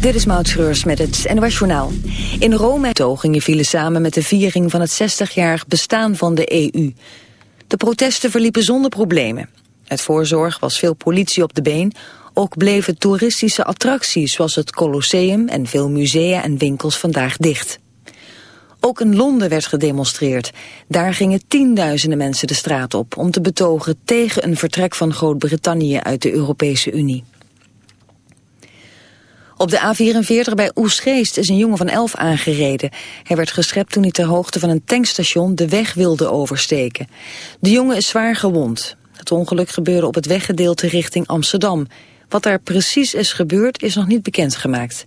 Dit is Maud Schreurs met het NOS Journaal. In Rome togingen vielen samen met de viering van het 60-jarig bestaan van de EU. De protesten verliepen zonder problemen. Het voorzorg was veel politie op de been. Ook bleven toeristische attracties zoals het Colosseum en veel musea en winkels vandaag dicht. Ook in Londen werd gedemonstreerd. Daar gingen tienduizenden mensen de straat op om te betogen tegen een vertrek van Groot-Brittannië uit de Europese Unie. Op de A44 bij Oesgeest is een jongen van 11 aangereden. Hij werd geschept toen hij ter hoogte van een tankstation de weg wilde oversteken. De jongen is zwaar gewond. Het ongeluk gebeurde op het weggedeelte richting Amsterdam. Wat daar precies is gebeurd is nog niet bekendgemaakt.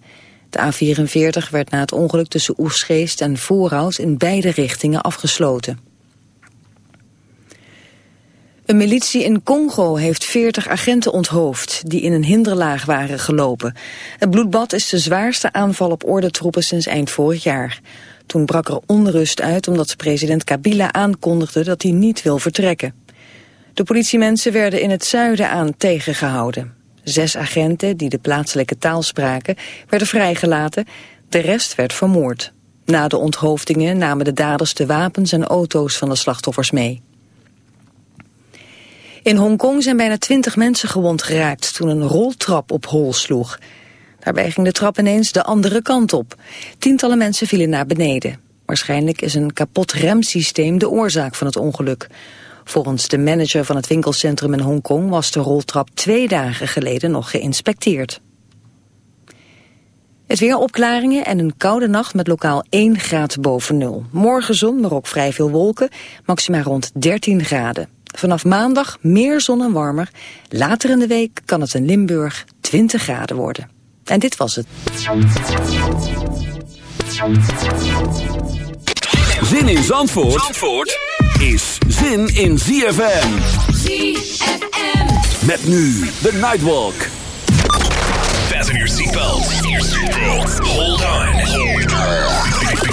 De A44 werd na het ongeluk tussen Oesgeest en Voorhout in beide richtingen afgesloten. Een militie in Congo heeft 40 agenten onthoofd die in een hinderlaag waren gelopen. Het bloedbad is de zwaarste aanval op ordentroepen sinds eind vorig jaar. Toen brak er onrust uit omdat president Kabila aankondigde dat hij niet wil vertrekken. De politiemensen werden in het zuiden aan tegengehouden. Zes agenten die de plaatselijke taal spraken werden vrijgelaten, de rest werd vermoord. Na de onthoofdingen namen de daders de wapens en auto's van de slachtoffers mee. In Hongkong zijn bijna twintig mensen gewond geraakt toen een roltrap op hol sloeg. Daarbij ging de trap ineens de andere kant op. Tientallen mensen vielen naar beneden. Waarschijnlijk is een kapot remsysteem de oorzaak van het ongeluk. Volgens de manager van het winkelcentrum in Hongkong was de roltrap twee dagen geleden nog geïnspecteerd. Het weer opklaringen en een koude nacht met lokaal 1 graad boven nul. Morgen zon, maar ook vrij veel wolken, maxima rond 13 graden. Vanaf maandag meer zon en warmer. Later in de week kan het in Limburg 20 graden worden. En dit was het. Zin in Zandvoort, Zandvoort is zin in ZFM. ZFM. Met nu de Nightwalk. Fasten your seatbelts. Hold on. Because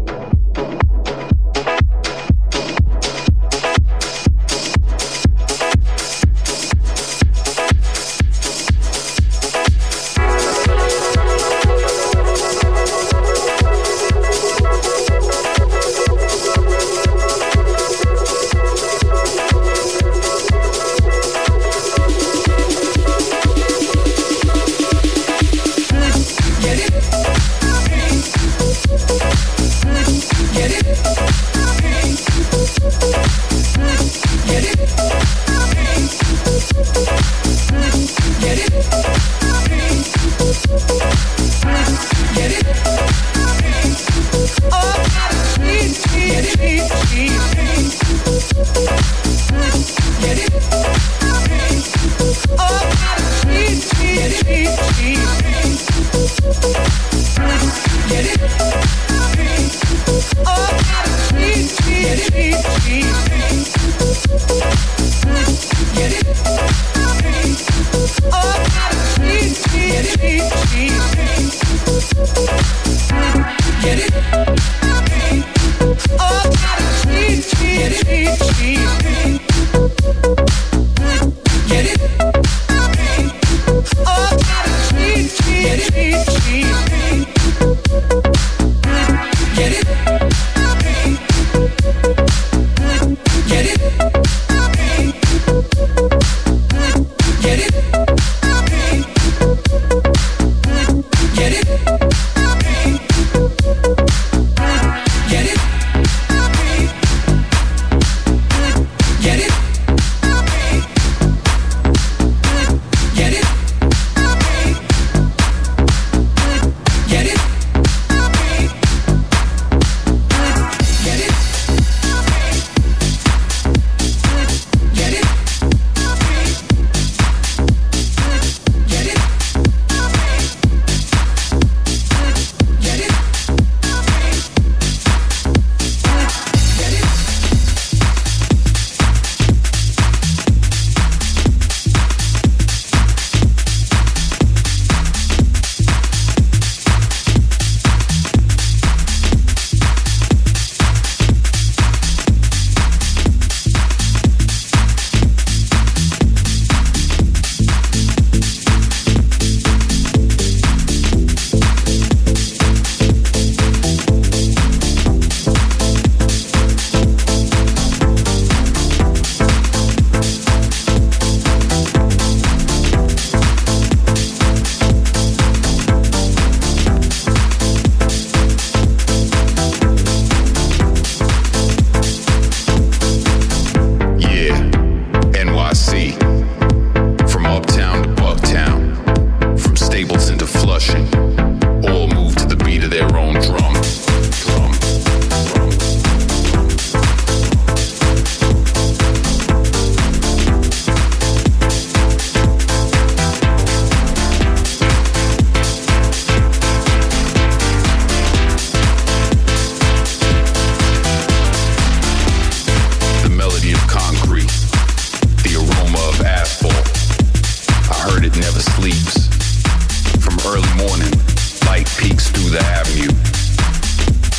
the avenue,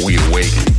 we awaken.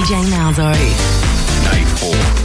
DJ Malzo. Nightfall.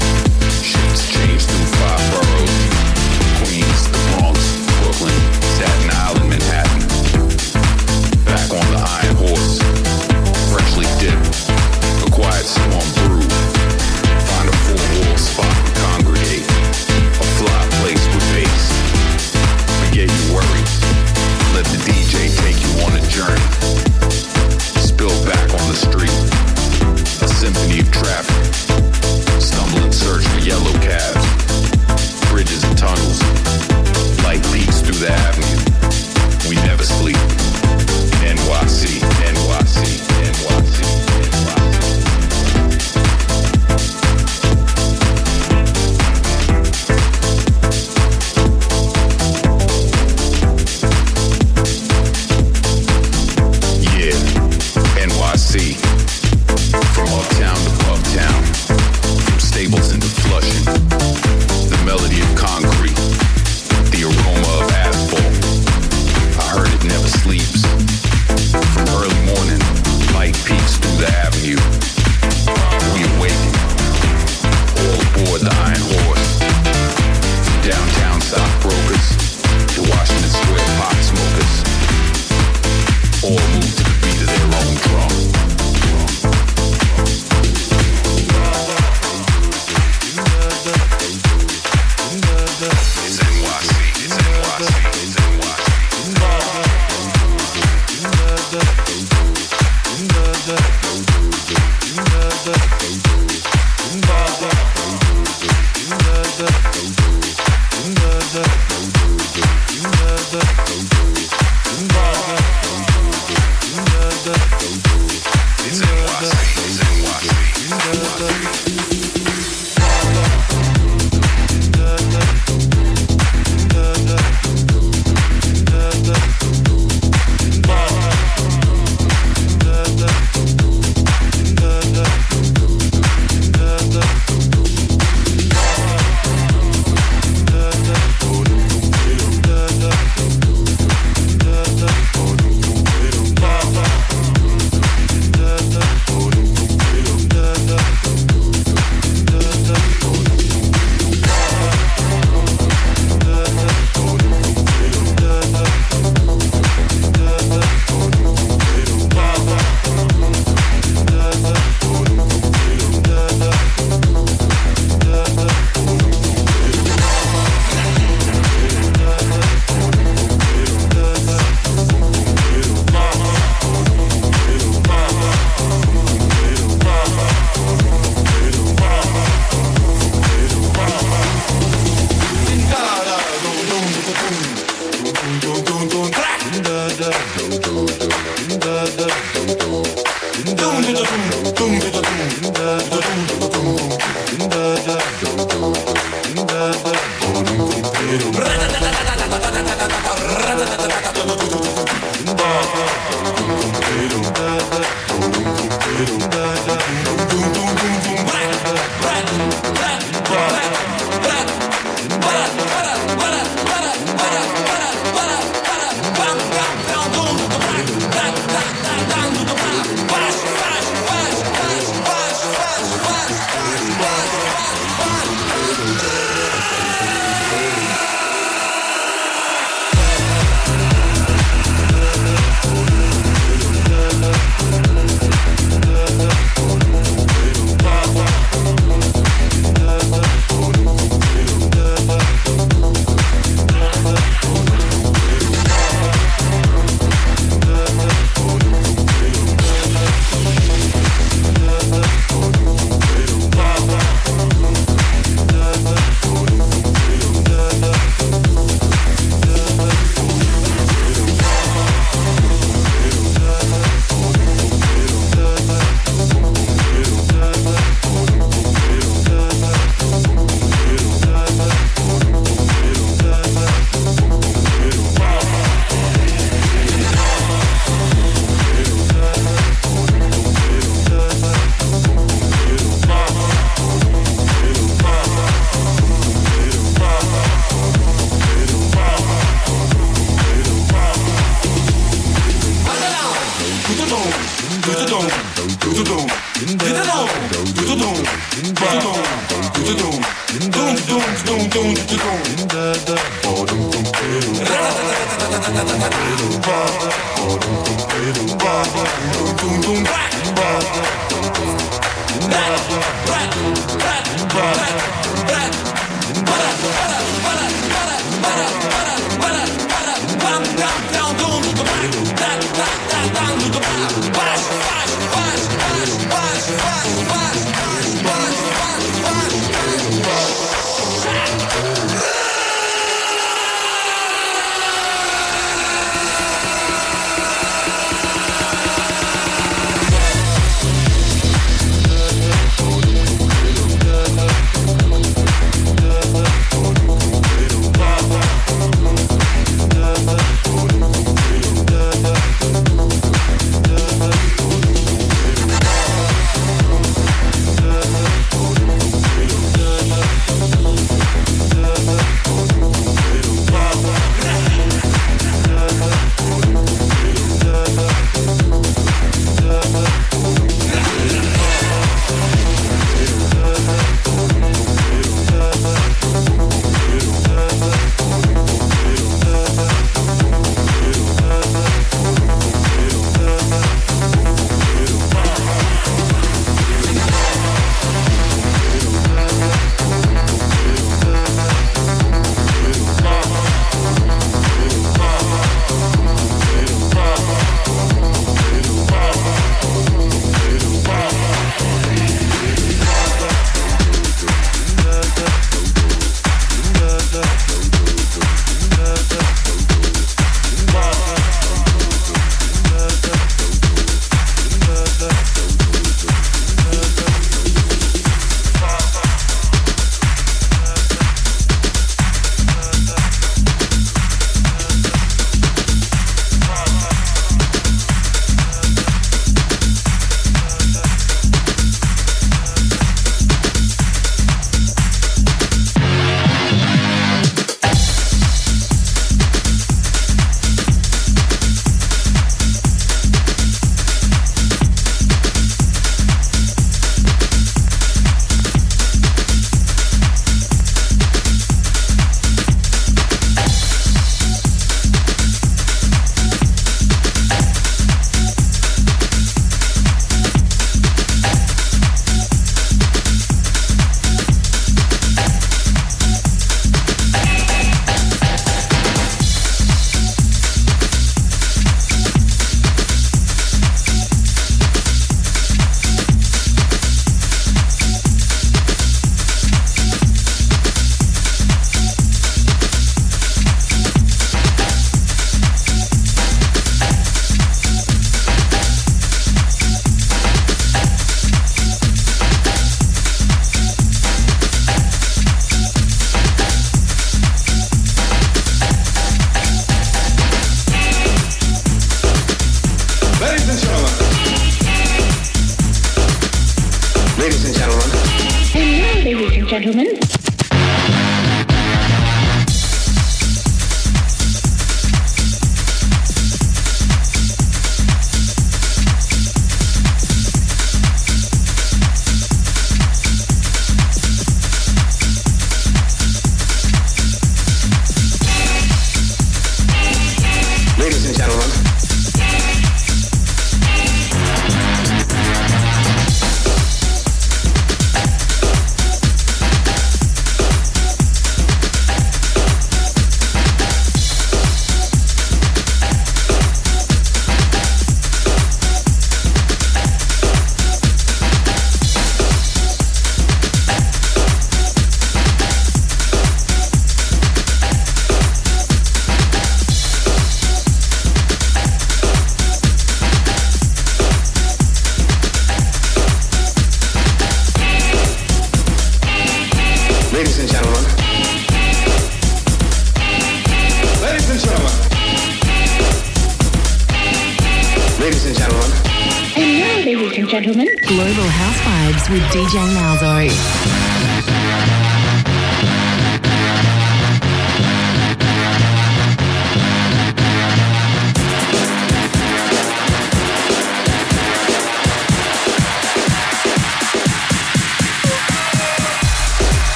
with DJ Max.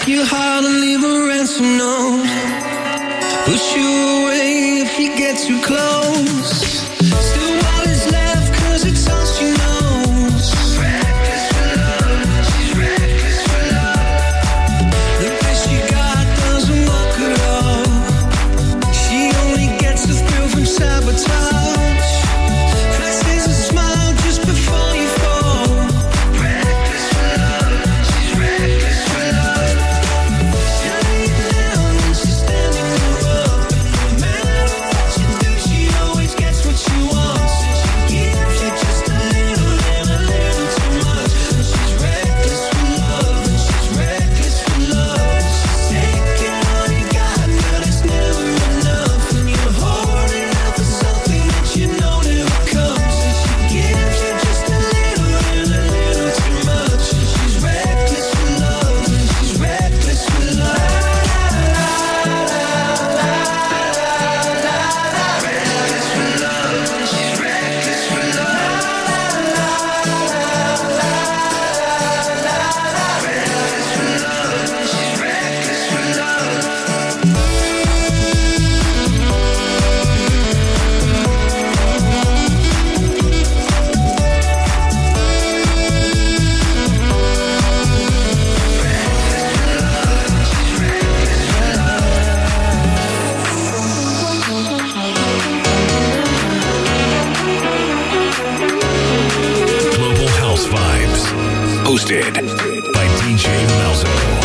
break your heart and leave a ransom note. Push you away if you get too close. by DJ Malzo.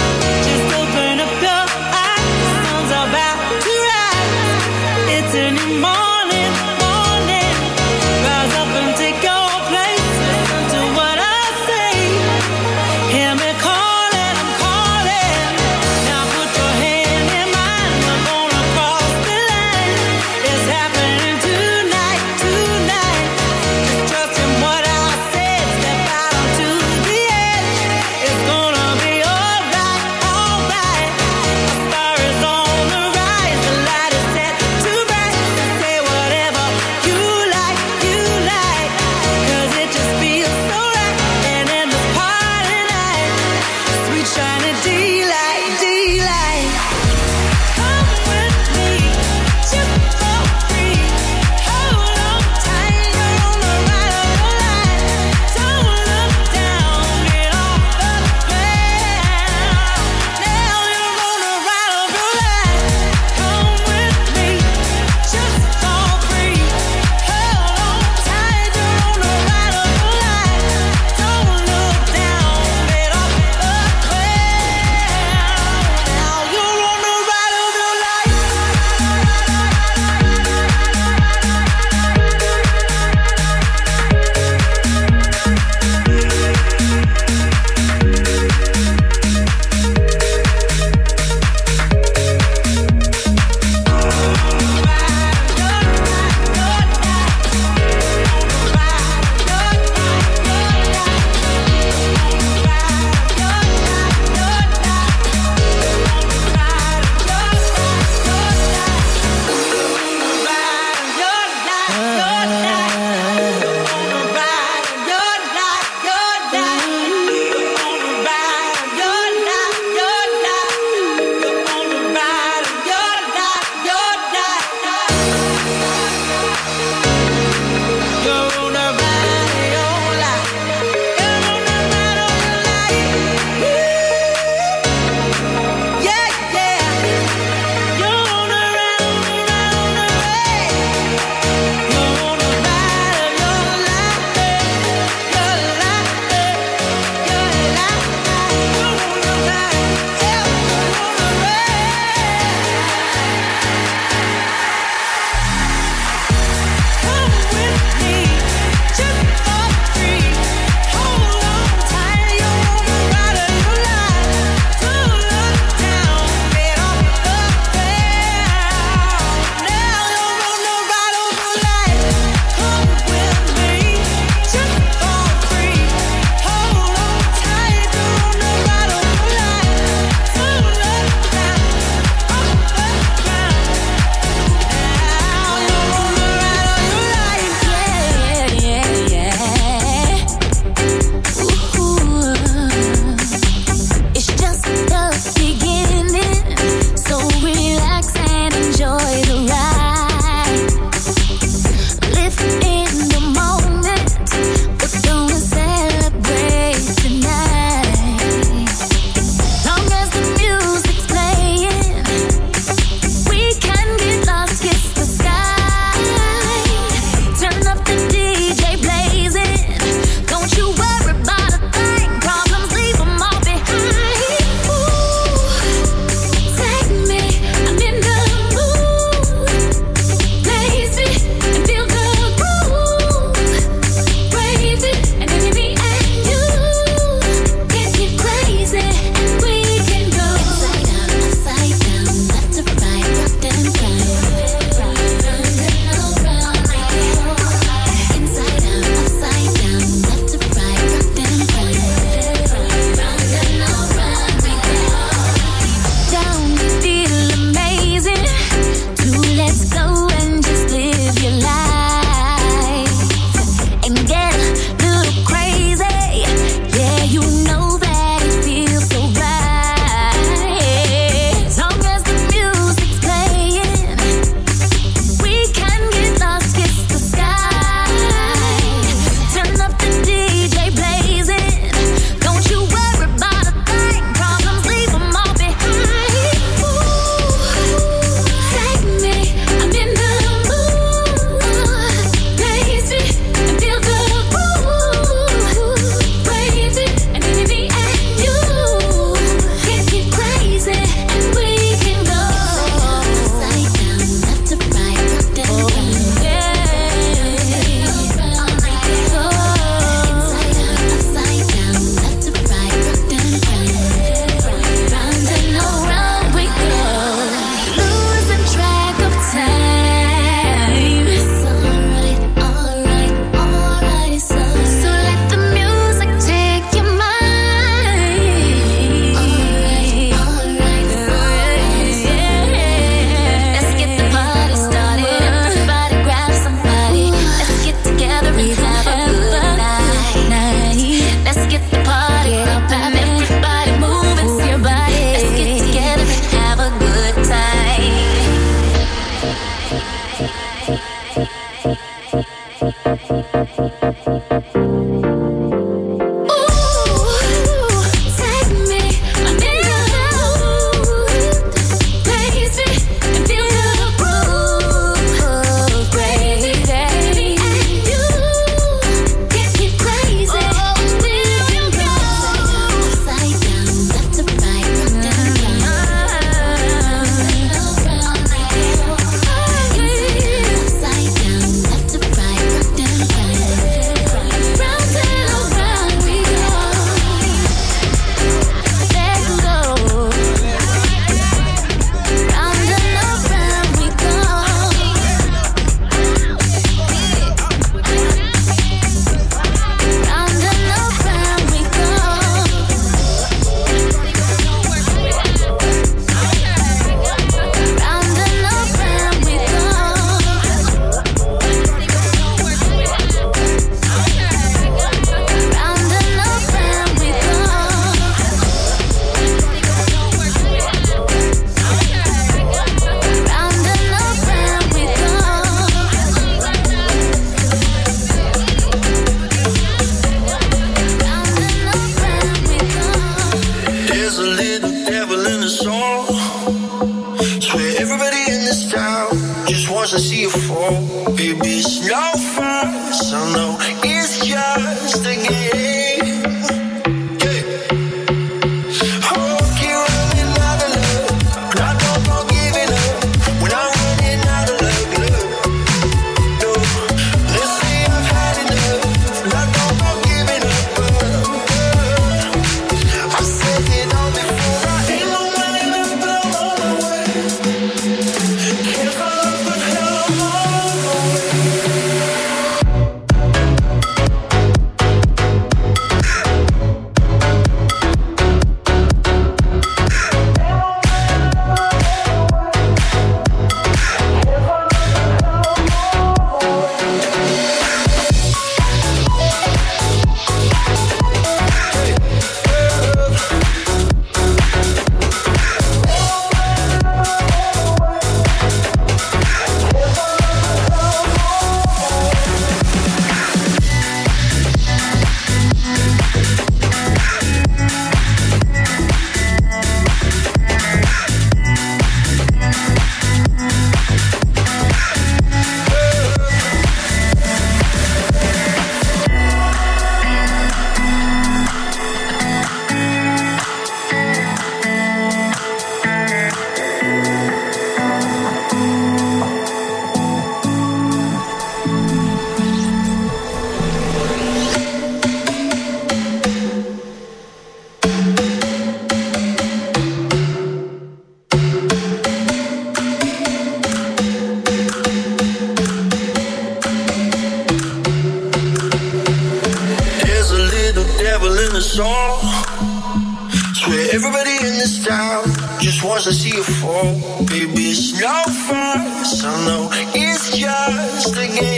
The game.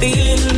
feeling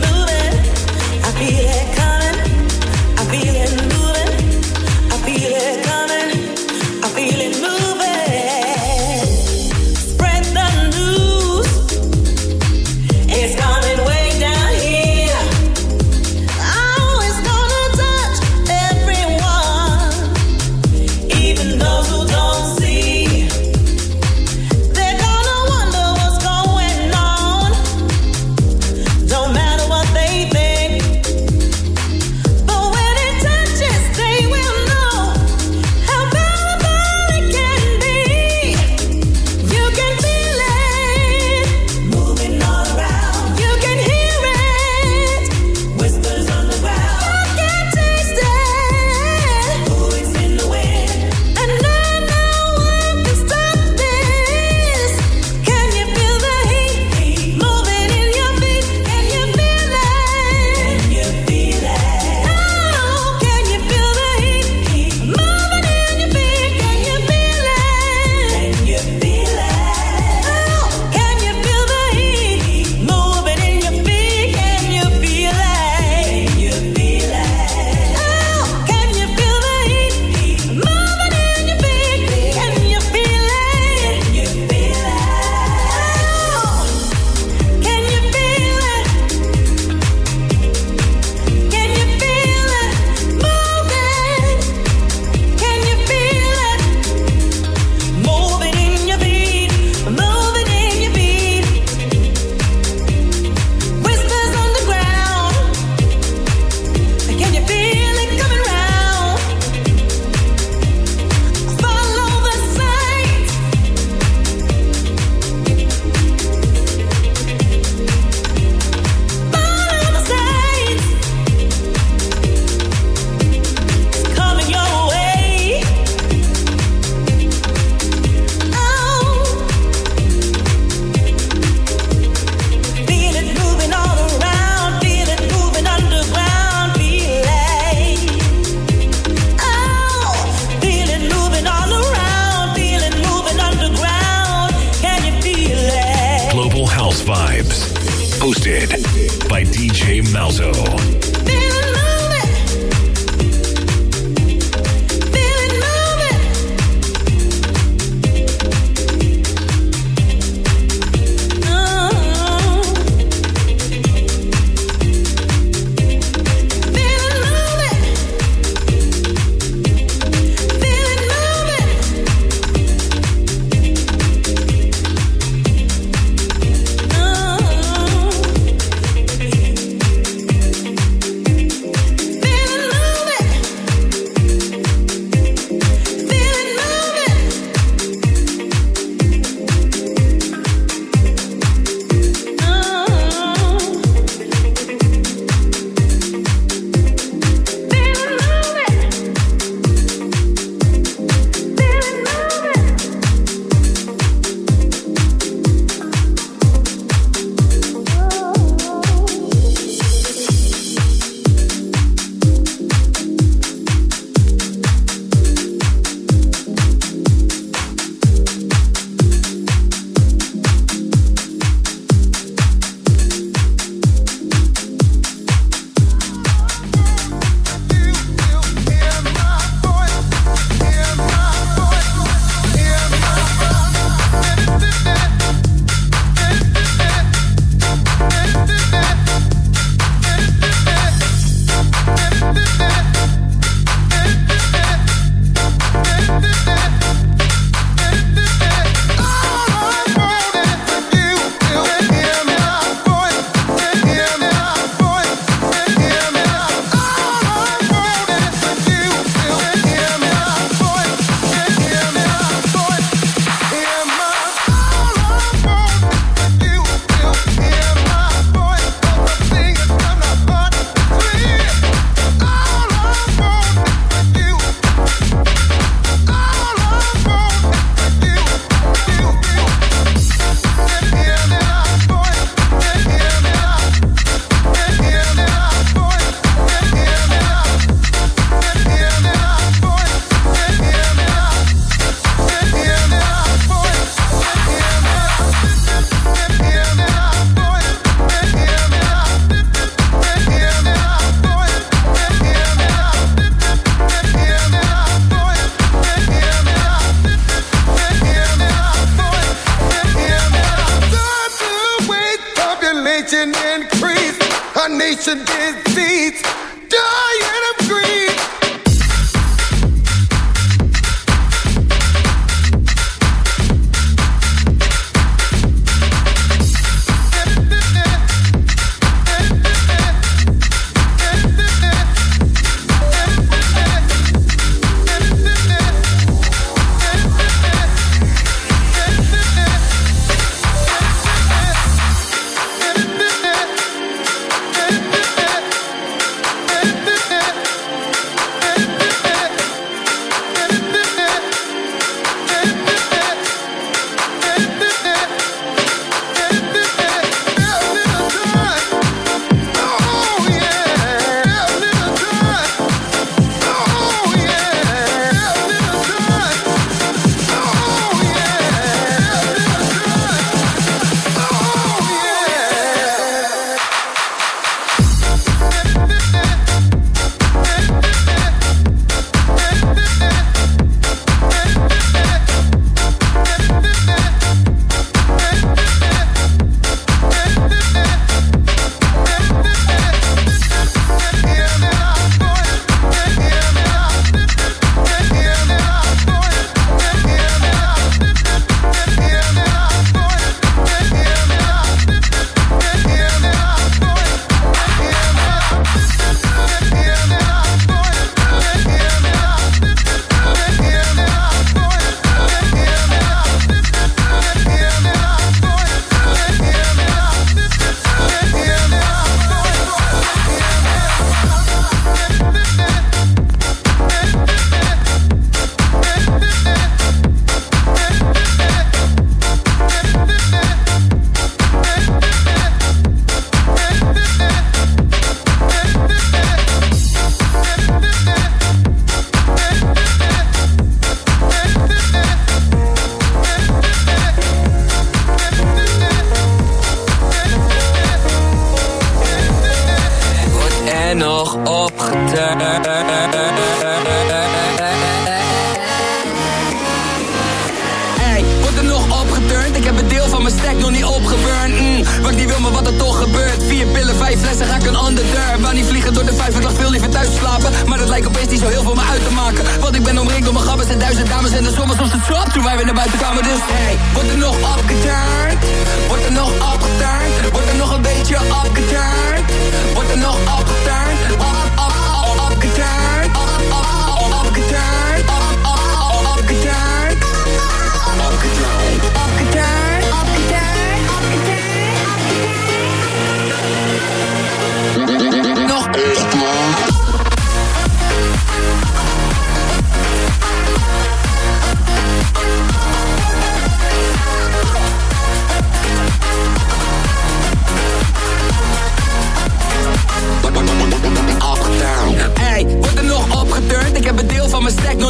Hey, wordt er nog opgeturnd? Ik heb een deel van mijn stack nog niet opgeburnt. Mm, wat die wil, maar wat er toch gebeurt. Vier pillen, vijf flessen, ga ik een ander deur. Waar niet vliegen door de vijf, ik lag veel liever thuis slapen. Maar dat lijkt opeens niet zo heel veel me uit te maken. Want ik ben omringd door mijn gabbers en duizend dames. En de zomer soms het slap toen wij weer naar buiten kwamen. Dus hey, wordt er nog opgeturnd? Wordt er nog opgeturnd? Wordt er nog een beetje opgeturnd? Wordt er nog opgeturnd?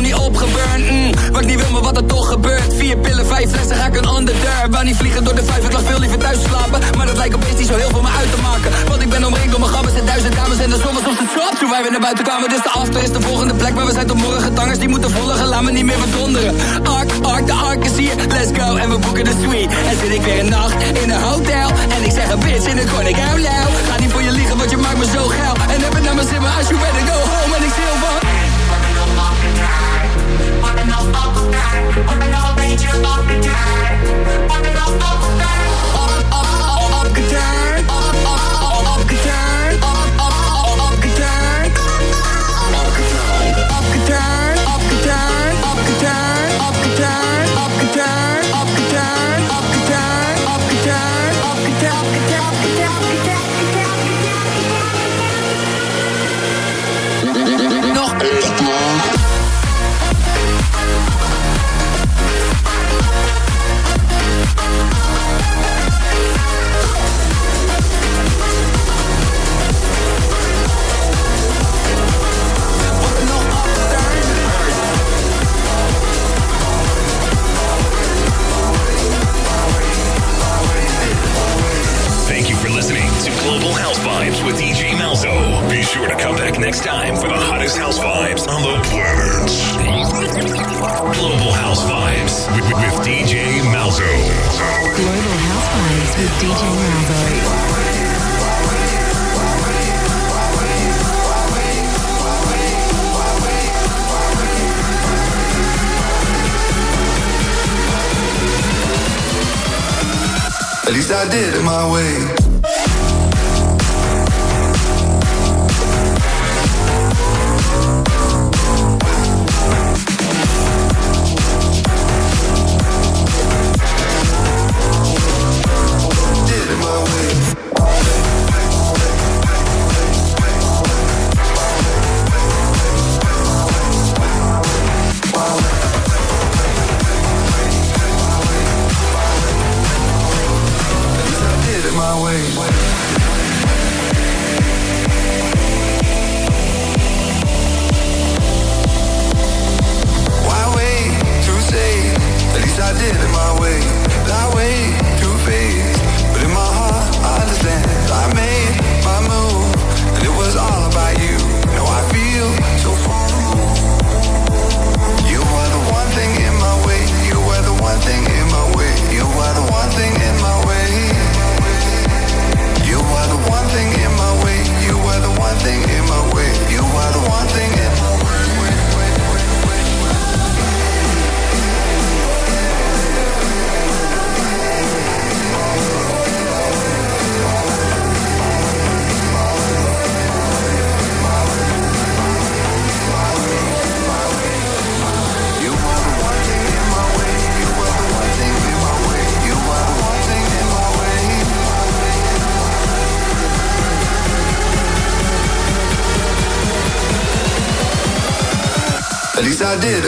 Niet. Mm, wat ik niet wil, maar wat er toch gebeurt. Vier pillen, vijf flessen, ga ik een ander deur. Wou niet vliegen door de vijf, ik lag veel liever thuis slapen. Maar dat lijkt opeens niet zo heel veel me uit te maken. Want ik ben omringd door mijn gabbers en duizend dames en de zon was op de trap. Toen wij weer naar buiten kwamen, dus de after is de volgende plek. Maar we zijn tot morgen tangers, die moeten volgen. Laat me niet meer verdonderen. Ark, ark, de ark is hier. Let's go, en we boeken de suite. En zit ik weer een nacht in een hotel. En ik zeg een bitch in een ik hou lauw. Ga niet voor je liegen, want je maakt me zo geil. En heb het naar mijn zin, maar als je better go home. En ik stil Opgedaan. I did